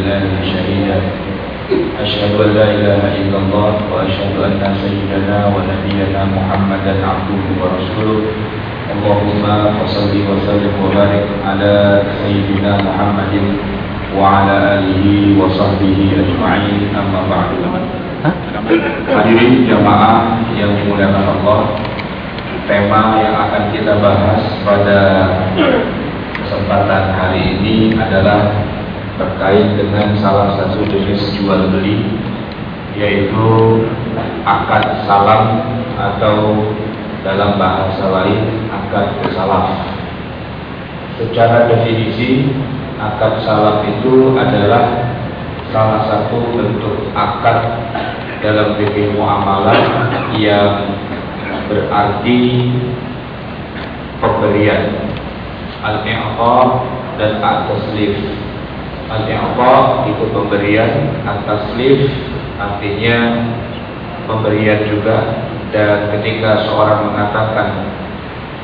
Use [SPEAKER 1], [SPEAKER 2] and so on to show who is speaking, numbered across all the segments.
[SPEAKER 1] بالله شهيدا أشهد أن لا إله إلا الله وأشهد أن سيدنا ونبينا محمدا عبده ورسوله اللهم صل وسلم وبارك على سيدنا محمد وعلى آله وصحبه أجمعين أما بعد Hadirin jamaah yang dimuliakan Allah Tema yang akan kita bahas pada kesempatan hari ini adalah terkait dengan salah satu jenis jual beli yaitu akad salam atau dalam bahasa lain akad salam. Secara definisi akad salam itu adalah salah satu bentuk akad dalam fikih muamalah yang berarti pemberian al-i'ta dan at-taslif al-i'ta itu pemberian at-taslif artinya pemberian juga. Dan ketika seorang mengatakan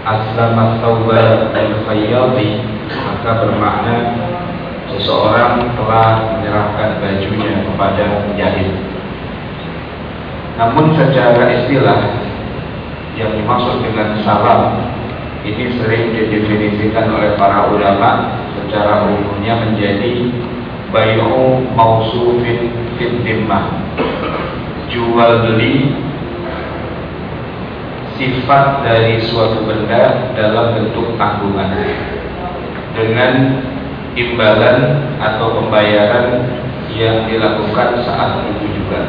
[SPEAKER 1] aslamat taubat al-khayyadi maka bermakna seseorang telah menyerahkan bajunya kepada penjahit namun secara istilah yang dimaksud dengan salam ini sering didefinisikan oleh para ulama secara umumnya menjadi bayu mausufin fit jual beli sifat dari suatu benda dalam bentuk tanggungan. Dengan imbalan atau pembayaran yang dilakukan saat itu juga.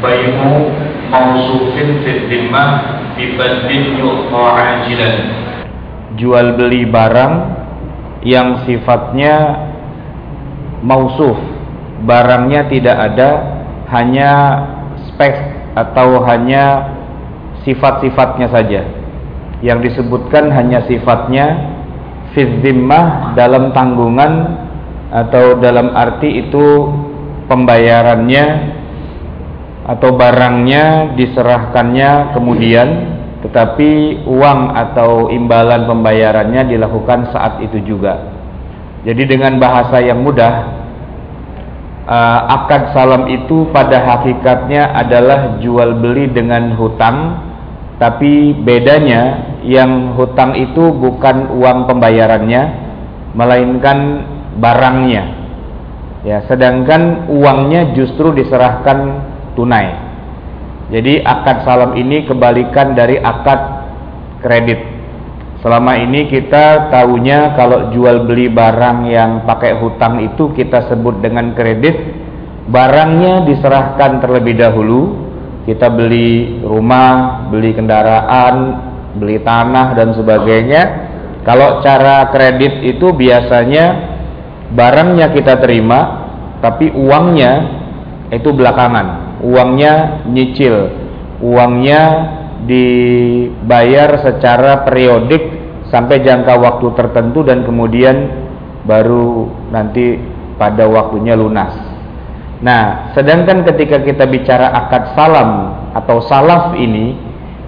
[SPEAKER 1] Bayu mausufin fid dimmah bibadin ajilan jual beli barang yang sifatnya mausuf. Barangnya tidak ada hanya spek atau hanya sifat-sifatnya saja. Yang disebutkan hanya sifatnya fid dalam tanggungan atau dalam arti itu pembayarannya atau barangnya diserahkannya kemudian tetapi uang atau imbalan pembayarannya dilakukan saat itu juga. Jadi dengan bahasa yang mudah uh, akad salam itu pada hakikatnya adalah jual beli dengan hutang tapi bedanya yang hutang itu bukan uang pembayarannya melainkan barangnya. Ya, sedangkan uangnya justru diserahkan tunai. Jadi akad salam ini kebalikan dari akad kredit. Selama ini kita tahunya kalau jual beli barang yang pakai hutang itu kita sebut dengan kredit. Barangnya diserahkan terlebih dahulu. Kita beli rumah, beli kendaraan, beli tanah dan sebagainya. Kalau cara kredit itu biasanya barangnya kita terima, tapi uangnya itu belakangan uangnya nyicil, uangnya dibayar secara periodik sampai jangka waktu tertentu dan kemudian baru nanti pada waktunya lunas. Nah, sedangkan ketika kita bicara akad salam atau salaf ini,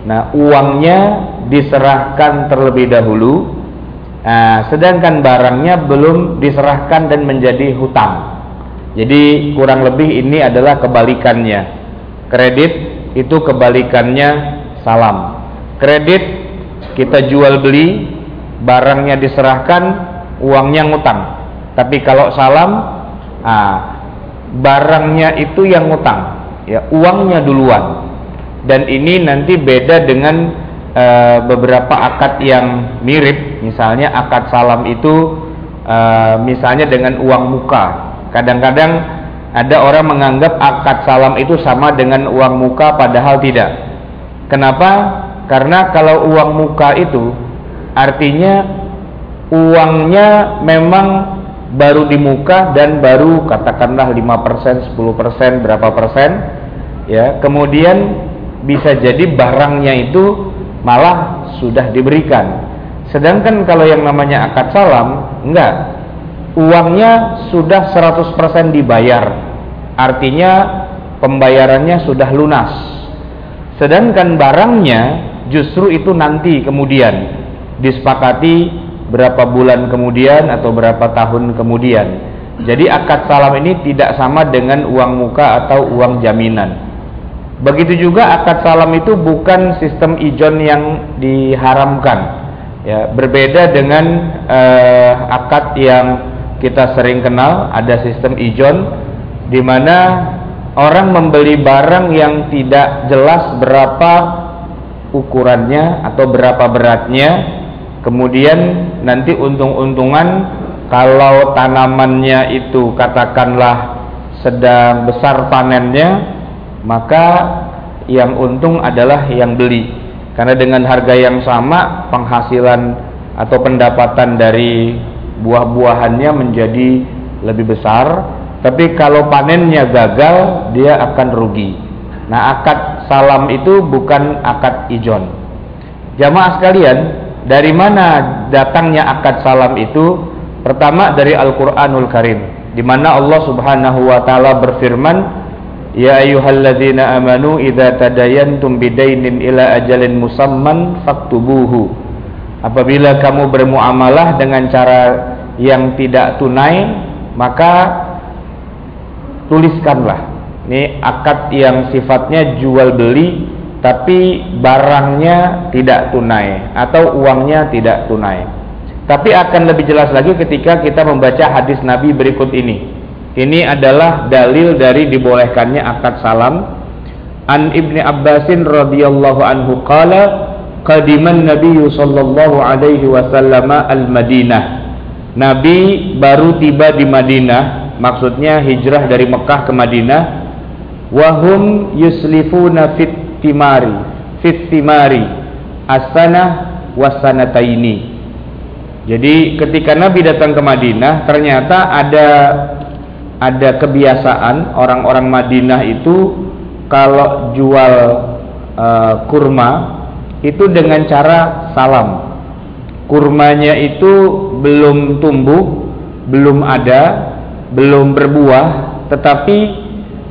[SPEAKER 1] nah uangnya diserahkan terlebih dahulu, nah, sedangkan barangnya belum diserahkan dan menjadi hutang. Jadi kurang lebih ini adalah kebalikannya. Kredit itu kebalikannya salam. Kredit kita jual beli, barangnya diserahkan, uangnya ngutang. Tapi kalau salam, ah, barangnya itu yang ngutang, ya uangnya duluan. Dan ini nanti beda dengan uh, beberapa akad yang mirip, misalnya akad salam itu uh, misalnya dengan uang muka Kadang-kadang ada orang menganggap akad salam itu sama dengan uang muka padahal tidak. Kenapa? Karena kalau uang muka itu artinya uangnya memang baru di muka dan baru katakanlah 5%, 10%, berapa persen ya. Kemudian bisa jadi barangnya itu malah sudah diberikan. Sedangkan kalau yang namanya akad salam enggak uangnya sudah 100% dibayar. Artinya pembayarannya sudah lunas. Sedangkan barangnya justru itu nanti kemudian disepakati berapa bulan kemudian atau berapa tahun kemudian. Jadi akad salam ini tidak sama dengan uang muka atau uang jaminan. Begitu juga akad salam itu bukan sistem ijon yang diharamkan. Ya, berbeda dengan uh, akad yang kita sering kenal, ada sistem ijon di mana orang membeli barang yang tidak jelas berapa ukurannya atau berapa beratnya, kemudian nanti untung-untungan kalau tanamannya itu katakanlah sedang besar panennya maka yang untung adalah yang beli. Karena dengan harga yang sama penghasilan atau pendapatan dari buah-buahannya menjadi lebih besar tapi kalau panennya gagal dia akan rugi. Nah akad salam itu bukan akad ijon. Jamaah sekalian dari mana datangnya akad salam itu? Pertama dari Al-Qur'anul Karim di mana Allah Subhanahu wa taala berfirman Ya ayyuhalladzina amanu idza tadayantum bidainin ila ajalin musamman faktubuhu. Apabila kamu bermuamalah dengan cara yang tidak tunai, maka tuliskanlah. Ini akad yang sifatnya jual beli tapi barangnya tidak tunai atau uangnya tidak tunai. Tapi akan lebih jelas lagi ketika kita membaca hadis Nabi berikut ini. Ini adalah dalil dari dibolehkannya akad salam. An Ibni Abbasin radhiyallahu anhu qala qadiman Nabi sallallahu alaihi wasallam al-Madinah. Nabi baru tiba di Madinah, maksudnya hijrah dari Mekah ke Madinah. Wahum yuslifuna fit timari, fit timari asana wasanataini. Jadi ketika Nabi datang ke Madinah, ternyata ada ada kebiasaan orang-orang Madinah itu kalau jual uh, kurma itu dengan cara salam. Kurmanya itu belum tumbuh, belum ada, belum berbuah, tetapi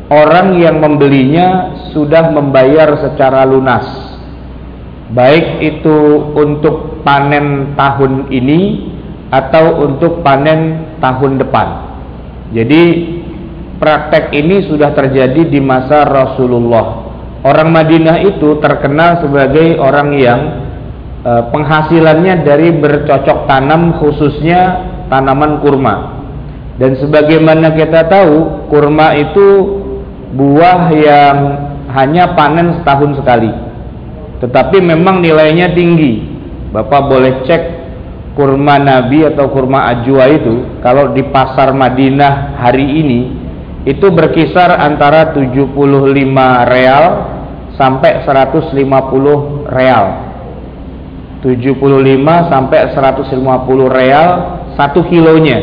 [SPEAKER 1] orang yang membelinya sudah membayar secara lunas. Baik itu untuk panen tahun ini atau untuk panen tahun depan. Jadi praktek ini sudah terjadi di masa Rasulullah. Orang Madinah itu terkenal sebagai orang yang penghasilannya dari bercocok tanam khususnya tanaman kurma. Dan sebagaimana kita tahu, kurma itu buah yang hanya panen setahun sekali. Tetapi memang nilainya tinggi. Bapak boleh cek kurma nabi atau kurma ajwa itu kalau di pasar Madinah hari ini itu berkisar antara 75 real sampai 150 real 75 sampai 150 real satu kilonya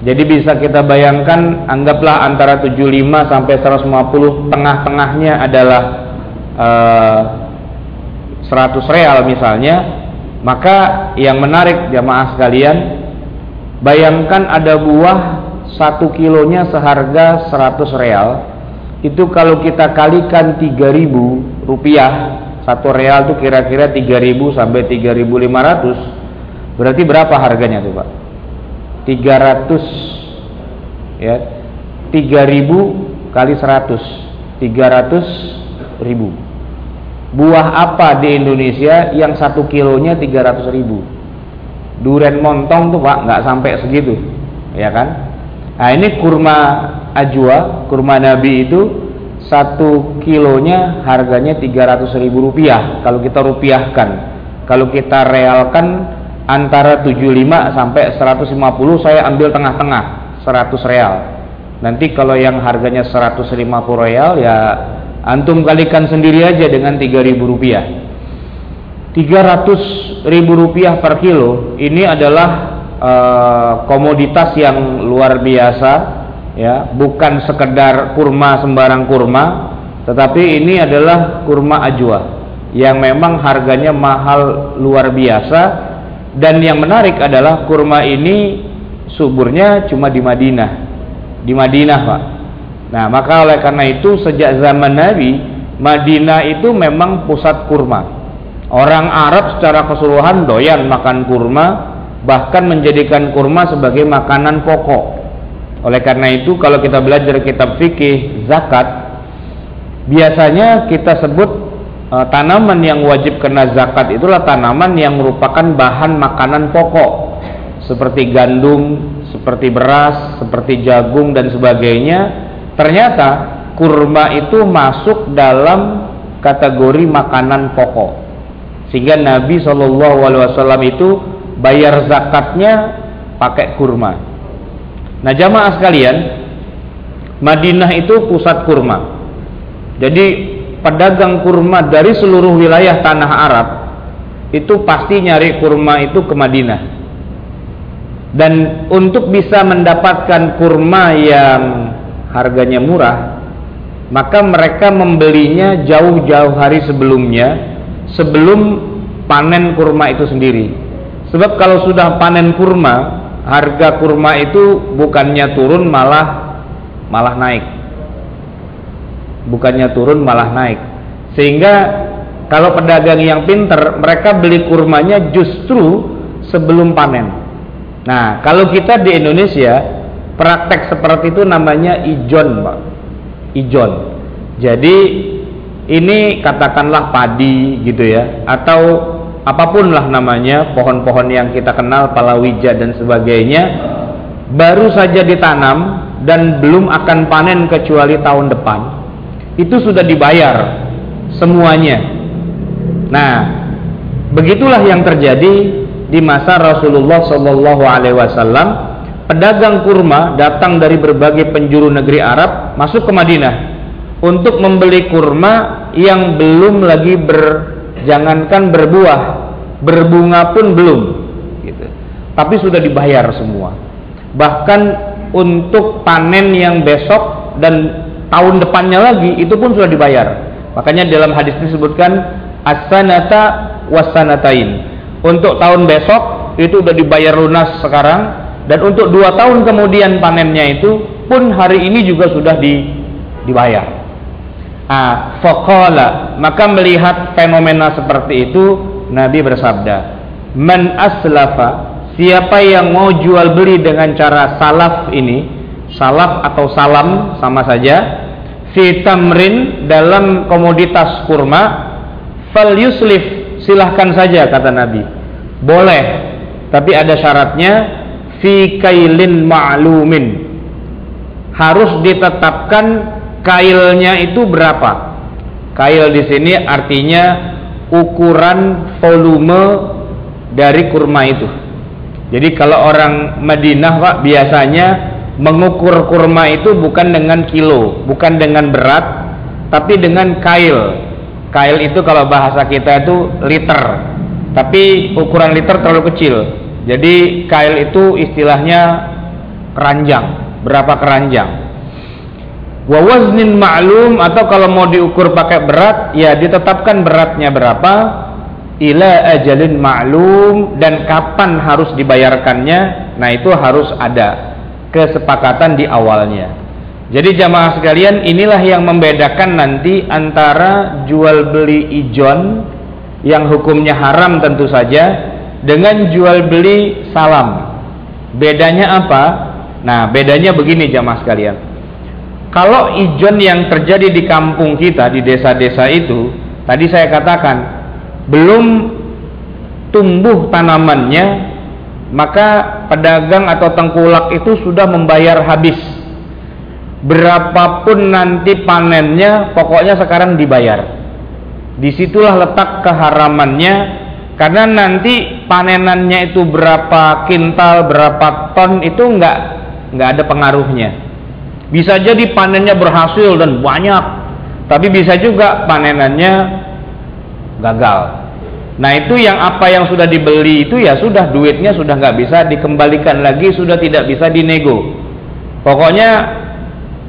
[SPEAKER 1] jadi bisa kita bayangkan anggaplah antara 75 sampai 150 tengah-tengahnya adalah eh, 100 real misalnya maka yang menarik jamaah sekalian, bayangkan ada buah satu kilonya seharga 100 real. Itu kalau kita kalikan 3000 rupiah, satu real itu kira-kira 3000 sampai 3500. Berarti berapa harganya tuh Pak? 300 ya. 3000 kali 100 300 ribu buah apa di Indonesia yang satu kilonya 300 ribu duren montong tuh pak nggak sampai segitu ya kan nah ini kurma ajwa kurma nabi itu satu kilonya harganya 300 ribu rupiah kalau kita rupiahkan. Kalau kita realkan antara 75 sampai 150 saya ambil tengah-tengah 100 real. Nanti kalau yang harganya 150 real ya Antum kalikan sendiri aja dengan 3000 rupiah. 300 ribu rupiah per kilo ini adalah uh, komoditas yang luar biasa ya bukan sekedar kurma sembarang kurma tetapi ini adalah kurma ajwa yang memang harganya mahal luar biasa dan yang menarik adalah kurma ini suburnya cuma di Madinah di Madinah Pak Nah, maka oleh karena itu sejak zaman Nabi, Madinah itu memang pusat kurma. Orang Arab secara keseluruhan doyan makan kurma bahkan menjadikan kurma sebagai makanan pokok. Oleh karena itu kalau kita belajar kitab fikih zakat biasanya kita sebut e, tanaman yang wajib kena zakat itulah tanaman yang merupakan bahan makanan pokok seperti gandum, seperti beras, seperti jagung dan sebagainya. Ternyata kurma itu masuk dalam kategori makanan pokok. Sehingga Nabi SAW itu bayar zakatnya pakai kurma. Nah jamaah sekalian, Madinah itu pusat kurma. Jadi pedagang kurma dari seluruh wilayah tanah Arab itu pasti nyari kurma itu ke Madinah. Dan untuk bisa mendapatkan kurma yang harganya murah, maka mereka membelinya jauh-jauh hari sebelumnya sebelum panen kurma itu sendiri. Sebab kalau sudah panen kurma, harga kurma itu bukannya turun malah malah naik. Bukannya turun malah naik. Sehingga kalau pedagang yang pinter, mereka beli kurmanya justru sebelum panen. Nah, kalau kita di Indonesia, praktek seperti itu namanya ijon, Pak. Ijon. Jadi ini katakanlah padi gitu ya, atau apa pun lah namanya pohon-pohon yang kita kenal palawija dan sebagainya baru saja ditanam dan belum akan panen kecuali tahun depan. Itu sudah dibayar semuanya. Nah begitulah yang terjadi di masa Rasulullah Shallallahu Alaihi Wasallam. Pedagang kurma datang dari berbagai penjuru negeri Arab masuk ke Madinah untuk membeli kurma yang belum lagi ber jangankan berbuah berbunga pun belum. Gitu. tapi sudah dibayar semua. Bahkan untuk panen yang besok dan tahun depannya lagi itu pun sudah dibayar. Makanya dalam hadis disebutkan asanata wasanatain untuk tahun besok itu sudah dibayar lunas sekarang. Dan untuk dua tahun kemudian panennya itu pun hari ini juga sudah di, dibayar Ah, maka melihat fenomena seperti itu Nabi bersabda, "Man aslafa, siapa yang mau jual beli dengan cara salaf ini, salaf atau salam sama saja, fi tamrin dalam komoditas kurma, fal yuslif, silahkan saja kata Nabi. Boleh, tapi ada syaratnya fi kailin ma'lumin. Harus ditetapkan kailnya itu berapa? Kail di sini artinya ukuran volume dari kurma itu. Jadi kalau orang Madinah Pak biasanya mengukur kurma itu bukan dengan kilo, bukan dengan berat, tapi dengan kail. Kail itu kalau bahasa kita itu liter. Tapi ukuran liter terlalu kecil. Jadi kail itu istilahnya keranjang, berapa keranjang wa waznin ma'lum atau kalau mau diukur pakai berat ya ditetapkan beratnya berapa? Ila ajalin ma'lum dan kapan harus dibayarkannya? Nah itu harus ada kesepakatan di awalnya. Jadi jamaah sekalian inilah yang membedakan nanti antara jual beli ijon yang hukumnya haram tentu saja dengan jual beli salam. Bedanya apa? Nah bedanya begini jamaah sekalian kalau ijon yang terjadi di kampung kita di desa-desa itu tadi saya katakan belum tumbuh tanamannya maka pedagang atau tengkulak itu sudah membayar habis. Berapapun nanti panennya pokoknya sekarang dibayar. Di situlah letak keharamannya karena nanti panenannya itu berapa kintal berapa ton itu enggak enggak ada pengaruhnya bisa jadi panennya berhasil dan banyak, tapi bisa juga panenannya gagal. Nah itu yang apa yang sudah dibeli itu ya sudah duitnya sudah nggak bisa dikembalikan lagi, sudah tidak bisa dinego. Pokoknya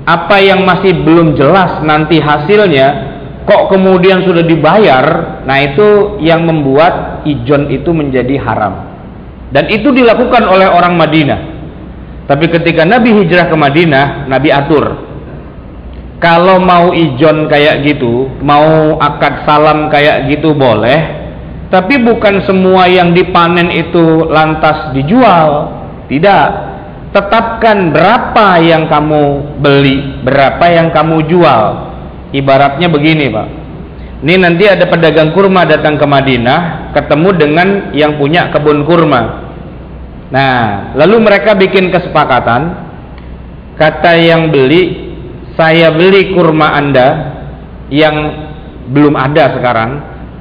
[SPEAKER 1] apa yang masih belum jelas nanti hasilnya kok kemudian sudah dibayar, nah itu yang membuat ijon itu menjadi haram. Dan itu dilakukan oleh orang Madinah. Tapi ketika Nabi hijrah ke Madinah, Nabi atur. Kalau mau ijon kayak gitu, mau akad salam kayak gitu boleh, Tapi bukan semua yang dipanen itu lantas dijual. Tidak. Tetapkan berapa yang kamu beli, berapa yang kamu jual. Ibaratnya begini, Pak. Ini nanti ada pedagang kurma datang ke Madinah, ketemu dengan yang punya kebun kurma. Nah, lalu mereka bikin kesepakatan. Kata yang beli, saya beli kurma Anda yang belum ada sekarang,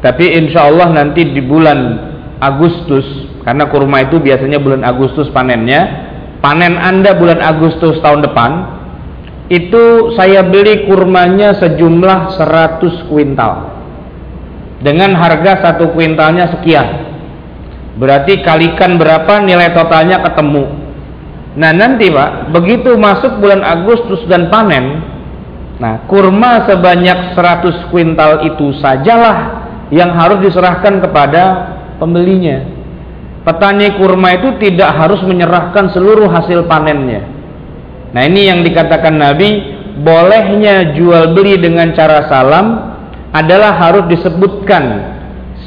[SPEAKER 1] tapi insya Allah nanti di bulan Agustus, karena kurma itu biasanya bulan Agustus panennya, panen Anda bulan Agustus tahun depan, itu saya beli kurmanya sejumlah 100 kuintal dengan harga satu kuintalnya sekian berarti kalikan berapa nilai totalnya ketemu. Nah nanti pak begitu masuk bulan Agustus dan panen nah kurma sebanyak 100 kuintal itu sajalah yang harus diserahkan kepada pembelinya. Petani kurma itu tidak harus menyerahkan seluruh hasil panennya. Nah ini yang dikatakan Nabi bolehnya jual beli dengan cara salam adalah harus disebutkan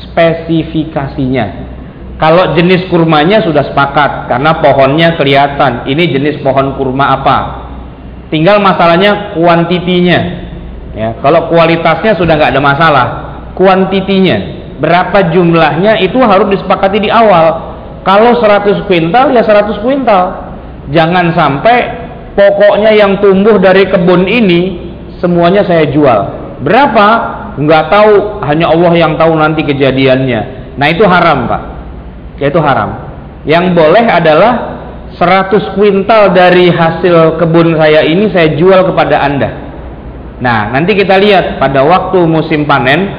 [SPEAKER 1] spesifikasinya. Kalau jenis kurmanya sudah sepakat karena pohonnya kelihatan, ini jenis pohon kurma apa. Tinggal masalahnya kuantitinya. Ya, kalau kualitasnya sudah nggak ada masalah, kuantitinya berapa jumlahnya itu harus disepakati di awal. Kalau 100 kuintal ya 100 kuintal. Jangan sampai pokoknya yang tumbuh dari kebun ini semuanya saya jual. Berapa? nggak tahu hanya Allah yang tahu nanti kejadiannya nah itu haram pak ya itu haram. Yang boleh adalah 100 kuintal dari hasil kebun saya ini saya jual kepada anda. Nah nanti kita lihat pada waktu musim panen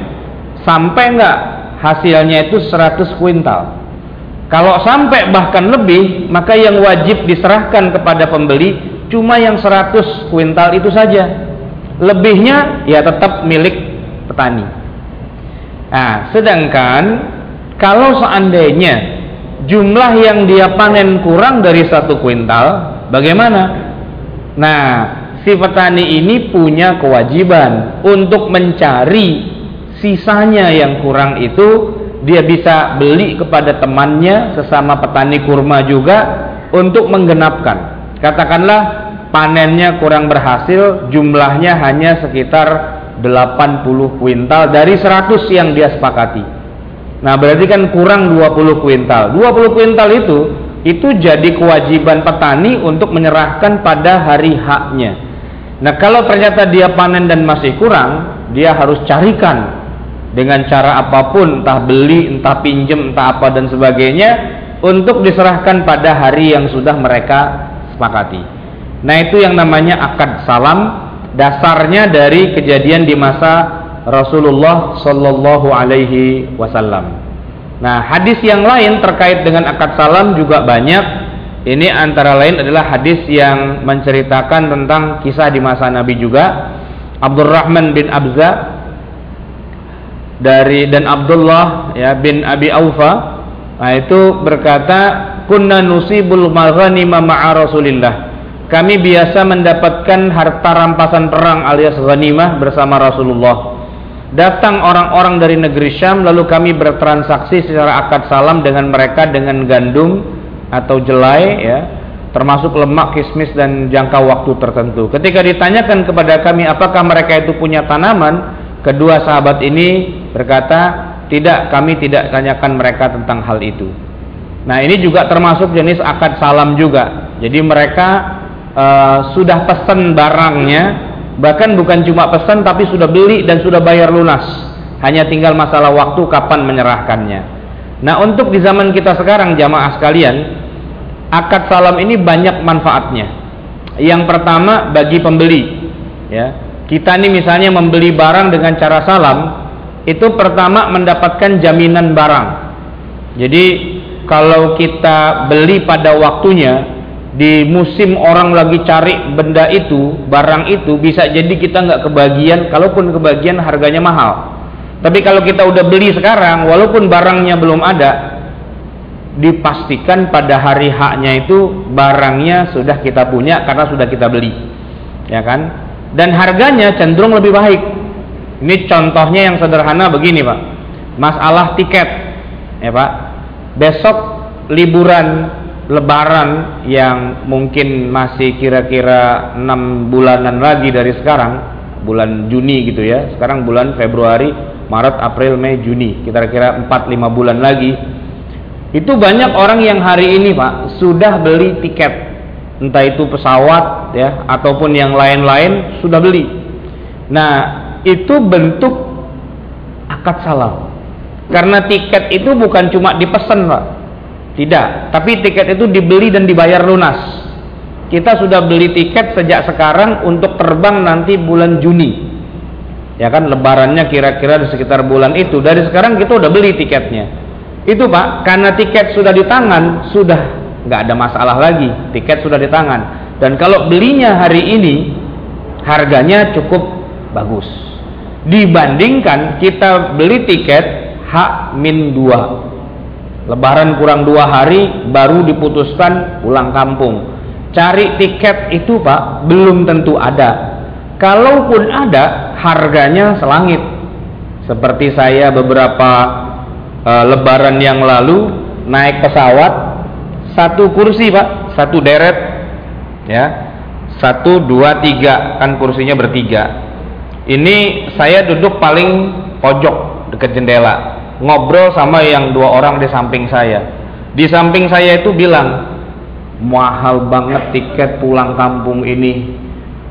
[SPEAKER 1] sampai nggak hasilnya itu 100 kuintal. Kalau sampai bahkan lebih maka yang wajib diserahkan kepada pembeli cuma yang 100 kuintal itu saja. Lebihnya ya tetap milik petani. Nah, sedangkan kalau seandainya jumlah yang dia panen kurang dari satu kuintal, bagaimana? Nah, si petani ini punya kewajiban untuk mencari sisanya yang kurang itu dia bisa beli kepada temannya sesama petani kurma juga untuk menggenapkan. Katakanlah panennya kurang berhasil, jumlahnya hanya sekitar 80 kuintal dari 100 yang dia sepakati. Nah, berarti kan kurang 20 kuintal. 20 kuintal itu itu jadi kewajiban petani untuk menyerahkan pada hari haknya. Nah, kalau ternyata dia panen dan masih kurang, dia harus carikan dengan cara apa pun, entah beli, entah pinjem, entah apa dan sebagainya untuk diserahkan pada hari yang sudah mereka sepakati. Nah, itu yang namanya akad salam dasarnya dari kejadian di masa Rasulullah Shallallahu Alaihi Wasallam. Nah, hadis yang lain terkait dengan akad salam juga banyak. Ini antara lain adalah hadis yang menceritakan tentang kisah di masa Nabi juga. Abdurrahman bin Abza dari dan Abdullah ya bin Abi Aufa nah itu berkata kunna nusibul maghanima ma'a Rasulillah kami biasa mendapatkan harta rampasan perang alias ghanimah bersama Rasulullah. Datang orang-orang dari negeri Syam lalu kami bertransaksi secara akad salam dengan mereka dengan gandum atau jelai ya, termasuk lemak, kismis dan jangka waktu tertentu. Ketika ditanyakan kepada kami apakah mereka itu punya tanaman, kedua sahabat ini berkata, "Tidak, kami tidak tanyakan mereka tentang hal itu." Nah, ini juga termasuk jenis akad salam juga. Jadi mereka uh, sudah pesan barangnya bahkan bukan cuma pesan tapi sudah beli dan sudah bayar lunas. Hanya tinggal masalah waktu kapan menyerahkannya. Nah untuk di zaman kita sekarang jamaah sekalian akad salam ini banyak manfaatnya. Yang pertama bagi pembeli. Ya kita ini misalnya membeli barang dengan cara salam itu pertama mendapatkan jaminan barang. Jadi kalau kita beli pada waktunya di musim orang lagi cari benda itu, barang itu bisa jadi kita nggak kebagian, kalaupun kebagian harganya mahal. Tapi kalau kita udah beli sekarang, walaupun barangnya belum ada, dipastikan pada hari haknya itu barangnya sudah kita punya karena sudah kita beli, ya kan? Dan harganya cenderung lebih baik. Ini contohnya yang sederhana begini, Pak. Masalah tiket. ya Pak. Besok liburan lebaran yang mungkin masih kira-kira enam bulanan lagi dari sekarang bulan Juni gitu ya sekarang bulan Februari Maret April Mei Juni kira-kira 4-5 bulan lagi. Itu banyak orang yang hari ini Pak sudah beli tiket. Entah itu pesawat ya ataupun yang lain-lain sudah beli. Nah itu bentuk akad salam. Karena tiket itu bukan cuma dipesan Pak tidak, tapi tiket itu dibeli dan dibayar lunas. Kita sudah beli tiket sejak sekarang untuk terbang nanti bulan Juni. Ya kan lebarannya kira-kira di sekitar bulan itu. Dari sekarang kita udah beli tiketnya. Itu Pak, karena tiket sudah di tangan, sudah nggak ada masalah lagi. Tiket sudah di tangan. Dan kalau belinya hari ini, harganya cukup bagus. Dibandingkan kita beli tiket H-2 Lebaran kurang dua hari baru diputuskan pulang kampung. Cari tiket itu pak belum tentu ada. Kalaupun ada harganya selangit. Seperti saya beberapa e, Lebaran yang lalu naik pesawat satu kursi pak satu deret ya satu dua tiga kan kursinya bertiga. Ini saya duduk paling pojok dekat jendela ngobrol sama yang dua orang di samping saya. Di samping saya itu bilang, mahal banget tiket pulang kampung ini.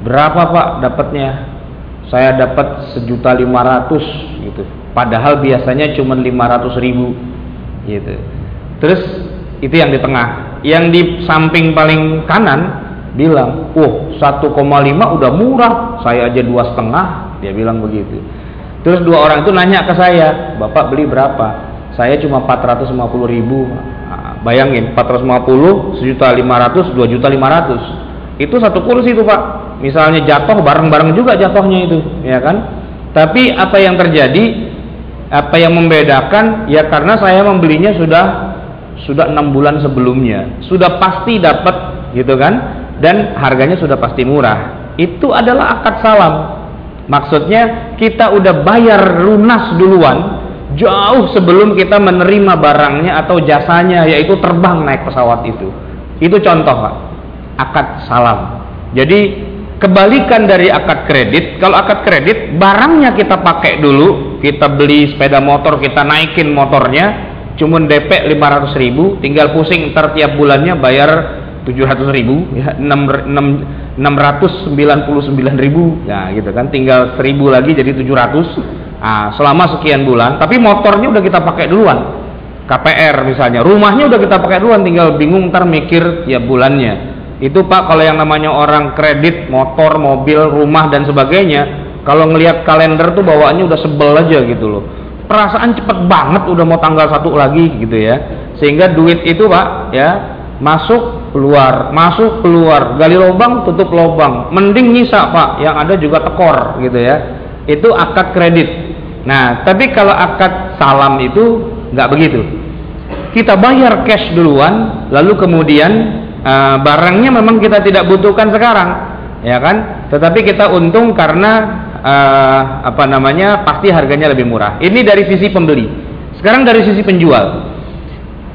[SPEAKER 1] Berapa pak dapatnya? Saya dapat sejuta lima ratus gitu. Padahal biasanya cuma lima ratus ribu gitu. Terus itu yang di tengah. Yang di samping paling kanan bilang, oh 1,5 udah murah, saya aja dua setengah. Dia bilang begitu. Terus dua orang itu nanya ke saya, Bapak beli berapa? Saya cuma 450 ribu. Bayangin, 450, sejuta 500, 2 juta 500. Itu satu kursi itu Pak. Misalnya jatuh bareng-bareng juga jatuhnya itu, ya kan? Tapi apa yang terjadi? Apa yang membedakan? Ya karena saya membelinya sudah sudah enam bulan sebelumnya, sudah pasti dapat gitu kan? Dan harganya sudah pasti murah. Itu adalah akad salam Maksudnya kita udah bayar lunas duluan jauh sebelum kita menerima barangnya atau jasanya yaitu terbang naik pesawat itu. Itu contoh Pak. Akad salam. Jadi kebalikan dari akad kredit, kalau akad kredit barangnya kita pakai dulu, kita beli sepeda motor, kita naikin motornya, cuman DP 500 ribu, tinggal pusing ntar tiap bulannya bayar 700 ribu ya 6, 6, 699 ribu. Ya gitu kan tinggal 1000 lagi jadi 700 nah, selama sekian bulan tapi motornya udah kita pakai duluan. KPR misalnya rumahnya udah kita pakai duluan tinggal bingung ntar mikir ya bulannya. Itu pak kalau yang namanya orang kredit motor mobil rumah dan sebagainya kalau ngelihat kalender tuh bawaannya udah sebel aja gitu loh. Perasaan cepet banget udah mau tanggal satu lagi gitu ya. Sehingga duit itu pak ya masuk keluar masuk keluar. Gali lubang tutup lubang. Mending nyisa pak. Yang ada juga tekor gitu ya. Itu akad kredit. Nah tapi kalau akad salam itu nggak begitu. Kita bayar cash duluan lalu kemudian uh, barangnya memang kita tidak butuhkan sekarang. Ya kan? Tetapi kita untung karena uh, apa namanya pasti harganya lebih murah. Ini dari sisi pembeli. Sekarang dari sisi penjual.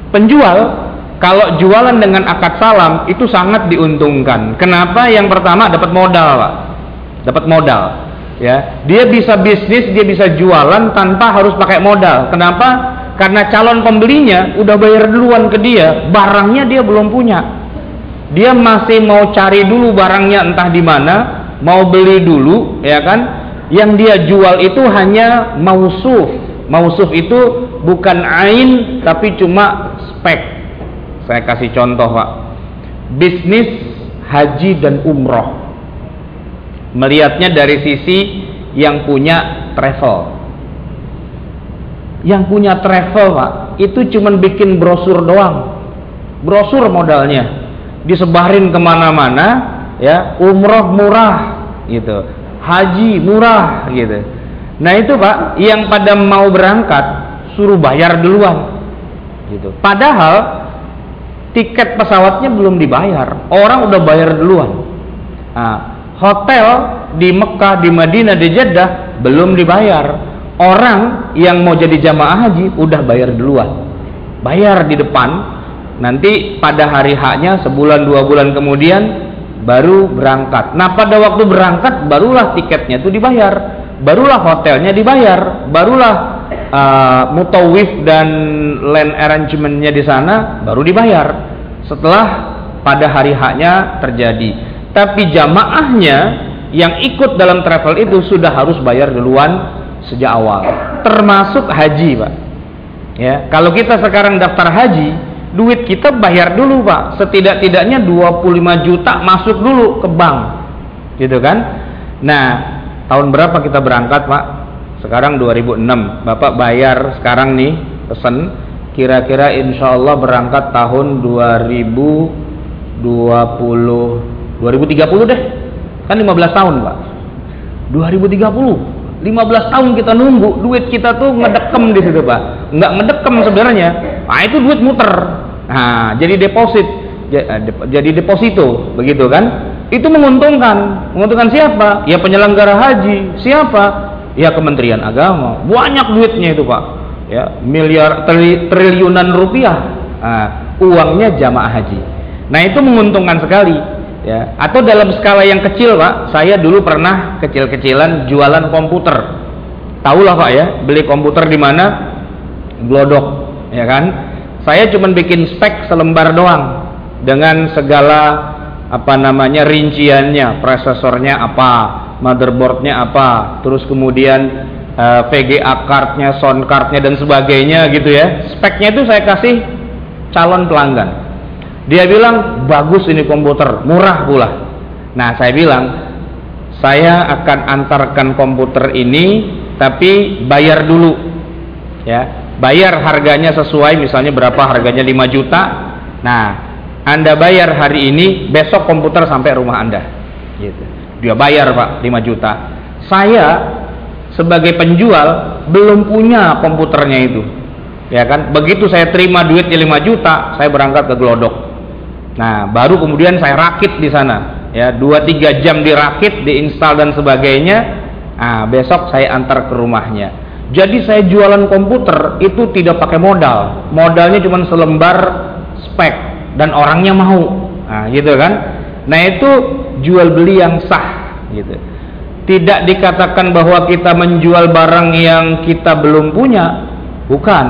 [SPEAKER 1] Penjual kalau jualan dengan akad salam itu sangat diuntungkan. Kenapa? Yang pertama dapat modal, Pak. Dapat modal. Ya, dia bisa bisnis, dia bisa jualan tanpa harus pakai modal. Kenapa? Karena calon pembelinya udah bayar duluan ke dia, barangnya dia belum punya. Dia masih mau cari dulu barangnya entah di mana, mau beli dulu, ya kan? Yang dia jual itu hanya mausuf. Mausuf itu bukan ain tapi cuma spek saya kasih contoh Pak. Bisnis haji dan umroh. Melihatnya dari sisi yang punya travel. Yang punya travel Pak, itu cuman bikin brosur doang. Brosur modalnya. Disebarin ke mana-mana, ya umroh murah gitu. Haji murah gitu. Nah itu Pak, yang pada mau berangkat suruh bayar duluan. Gitu. Padahal tiket pesawatnya belum dibayar. Orang udah bayar duluan. Nah, hotel di Mekah di Madinah di Jeddah belum dibayar. Orang yang mau jadi jamaah haji udah bayar duluan. Bayar di depan, nanti pada hari haknya sebulan dua bulan kemudian baru berangkat. Nah pada waktu berangkat barulah tiketnya itu dibayar, barulah hotelnya dibayar, barulah uh, mutawif dan land arrangementnya di sana baru dibayar. Setelah pada hari haknya terjadi. Tapi jamaahnya yang ikut dalam travel itu sudah harus bayar duluan sejak awal. Termasuk haji, Pak. Ya, kalau kita sekarang daftar haji, duit kita bayar dulu, Pak. Setidak-tidaknya 25 juta masuk dulu ke bank. Gitu kan? Nah, tahun berapa kita berangkat, Pak? Sekarang 2006. Bapak bayar sekarang nih pesen. Kira-kira insya Allah berangkat tahun 2020 2030 deh. Kan 15 tahun pak. 2030 15 tahun kita nunggu. Duit kita tuh ngedekem di situ pak. Nggak ngedekem sebenarnya. Nah itu duit muter. Nah jadi deposit. Eh, jadi deposito. Begitu kan? Itu menguntungkan. Menguntungkan siapa? Ya penyelenggara haji. Siapa ya Kementerian Agama. Banyak duitnya itu pak. Ya miliar tri, triliunan rupiah. Nah, uangnya jamaah haji. Nah itu menguntungkan sekali. Ya atau dalam skala yang kecil pak. Saya dulu pernah kecil-kecilan jualan komputer. Tahulah pak ya beli komputer di mana? Glodok ya kan? Saya cuma bikin spek selembar doang dengan segala apa namanya rinciannya prosesornya apa motherboardnya apa terus kemudian uh, eh, VGA cardnya sound cardnya dan sebagainya gitu ya speknya itu saya kasih calon pelanggan dia bilang bagus ini komputer, murah pula. Nah, saya bilang saya akan antarkan komputer ini tapi bayar dulu. Ya, bayar harganya sesuai misalnya berapa harganya 5 juta. Nah, Anda bayar hari ini, besok komputer sampai rumah Anda. Gitu. Dia bayar, Pak, 5 juta. Saya sebagai penjual belum punya komputernya itu. Ya kan? Begitu saya terima duitnya 5 juta, saya berangkat ke Glodok Nah, baru kemudian saya rakit di sana. Ya, 2-3 jam dirakit, diinstal dan sebagainya. Nah, besok saya antar ke rumahnya. Jadi saya jualan komputer itu tidak pakai modal. Modalnya cuma selembar spek dan orangnya mau. Nah, gitu kan? Nah, itu jual beli yang sah gitu. Tidak dikatakan bahwa kita menjual barang yang kita belum punya. Bukan.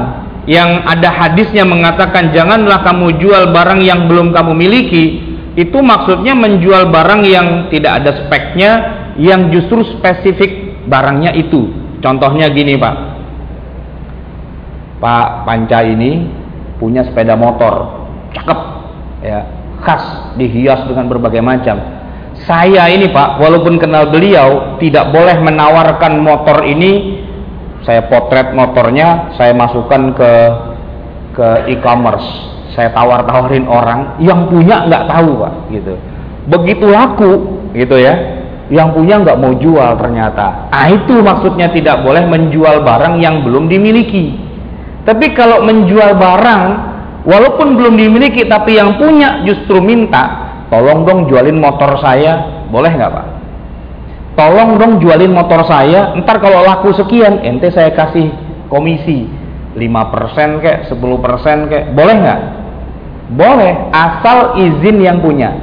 [SPEAKER 1] Yang ada hadisnya mengatakan janganlah kamu jual barang yang belum kamu miliki. Itu maksudnya menjual barang yang tidak ada speknya yang justru spesifik barangnya itu. Contohnya gini pak. Pak Panca ini punya sepeda motor. Cakep. Ya. Khas dihias dengan berbagai macam saya ini pak walaupun kenal beliau tidak boleh menawarkan motor ini. Saya potret motornya saya masukkan ke ke e-commerce. Saya tawar-tawarin orang yang punya nggak tahu pak gitu. Begitu laku gitu ya yang punya nggak mau jual ternyata. Ah itu maksudnya tidak boleh menjual barang yang belum dimiliki. Tapi kalau menjual barang walaupun belum dimiliki tapi yang punya justru minta tolong dong jualin motor saya. Boleh nggak pak? Tolong dong jualin motor saya. Ntar kalau laku sekian ente saya kasih komisi. 5% kek 10% kek. Boleh nggak? Boleh asal izin yang punya.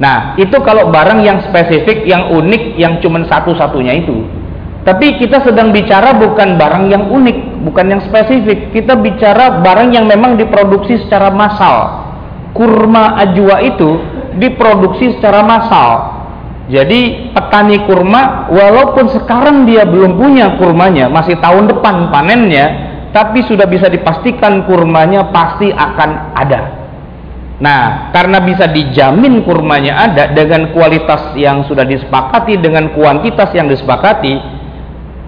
[SPEAKER 1] Nah itu kalau barang yang spesifik yang unik yang cuma satu-satunya itu. Tapi kita sedang bicara bukan barang yang unik bukan yang spesifik. Kita bicara barang yang memang diproduksi secara massal. Kurma ajwa itu diproduksi secara massal jadi petani kurma walaupun sekarang dia belum punya kurmanya, masih tahun depan panennya, tapi sudah bisa dipastikan kurmanya pasti akan ada. Nah, karena bisa dijamin kurmanya ada dengan kualitas yang sudah disepakati dengan kuantitas yang disepakati,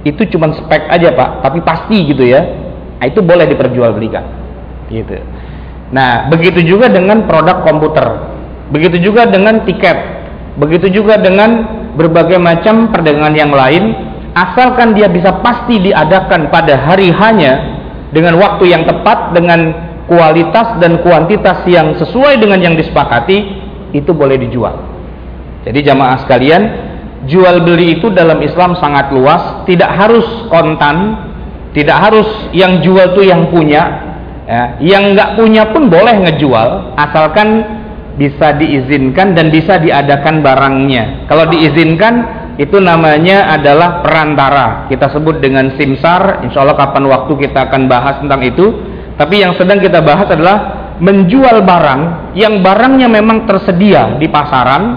[SPEAKER 1] itu cuma spek aja pak, tapi pasti gitu ya. Nah, itu boleh diperjualbelikan, gitu. Nah, begitu juga dengan produk komputer, begitu juga dengan tiket Begitu juga dengan berbagai macam perdagangan yang lain, asalkan dia bisa pasti diadakan pada hari hanya dengan waktu yang tepat dengan kualitas dan kuantitas yang sesuai dengan yang disepakati, itu boleh dijual. Jadi jamaah sekalian, jual beli itu dalam Islam sangat luas, tidak harus kontan, tidak harus yang jual itu yang punya, Ya, yang nggak punya pun boleh ngejual asalkan bisa diizinkan dan bisa diadakan barangnya. Kalau diizinkan itu namanya adalah perantara. Kita sebut dengan simsar. Insya Allah kapan waktu kita akan bahas tentang itu. Tapi yang sedang kita bahas adalah menjual barang yang barangnya memang tersedia di pasaran,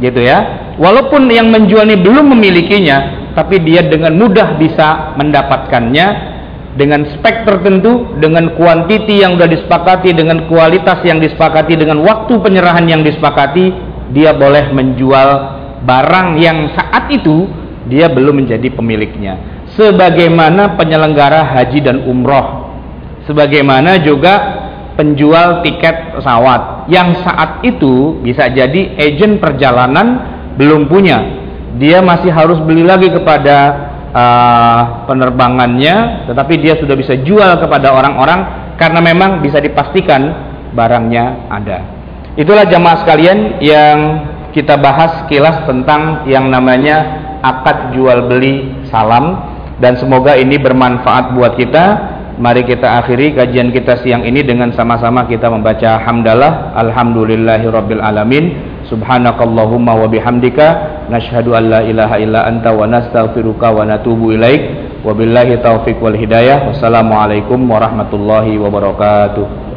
[SPEAKER 1] gitu ya. Walaupun yang menjual ini belum memilikinya, tapi dia dengan mudah bisa mendapatkannya dengan spek tertentu, dengan kuantiti yang sudah disepakati, dengan kualitas yang disepakati, dengan waktu penyerahan yang disepakati, dia boleh menjual barang yang saat itu dia belum menjadi pemiliknya. Sebagaimana penyelenggara haji dan umroh, sebagaimana juga penjual tiket pesawat yang saat itu bisa jadi agen perjalanan belum punya, dia masih harus beli lagi kepada uh, penerbangannya, tetapi dia sudah bisa jual kepada orang-orang karena memang bisa dipastikan barangnya ada. Itulah jamaah sekalian yang kita bahas kilas tentang yang namanya akad jual beli salam dan semoga ini bermanfaat buat kita. Mari kita akhiri kajian kita siang ini dengan sama-sama kita membaca hamdalah alhamdulillahirabbil alamin subhanakallahumma wa bihamdika nashhadu an la ilaha illa anta wa nastaghfiruka wa natubu ilaik. Wabillahi taufik wal hidayah. Wassalamualaikum warahmatullahi wabarakatuh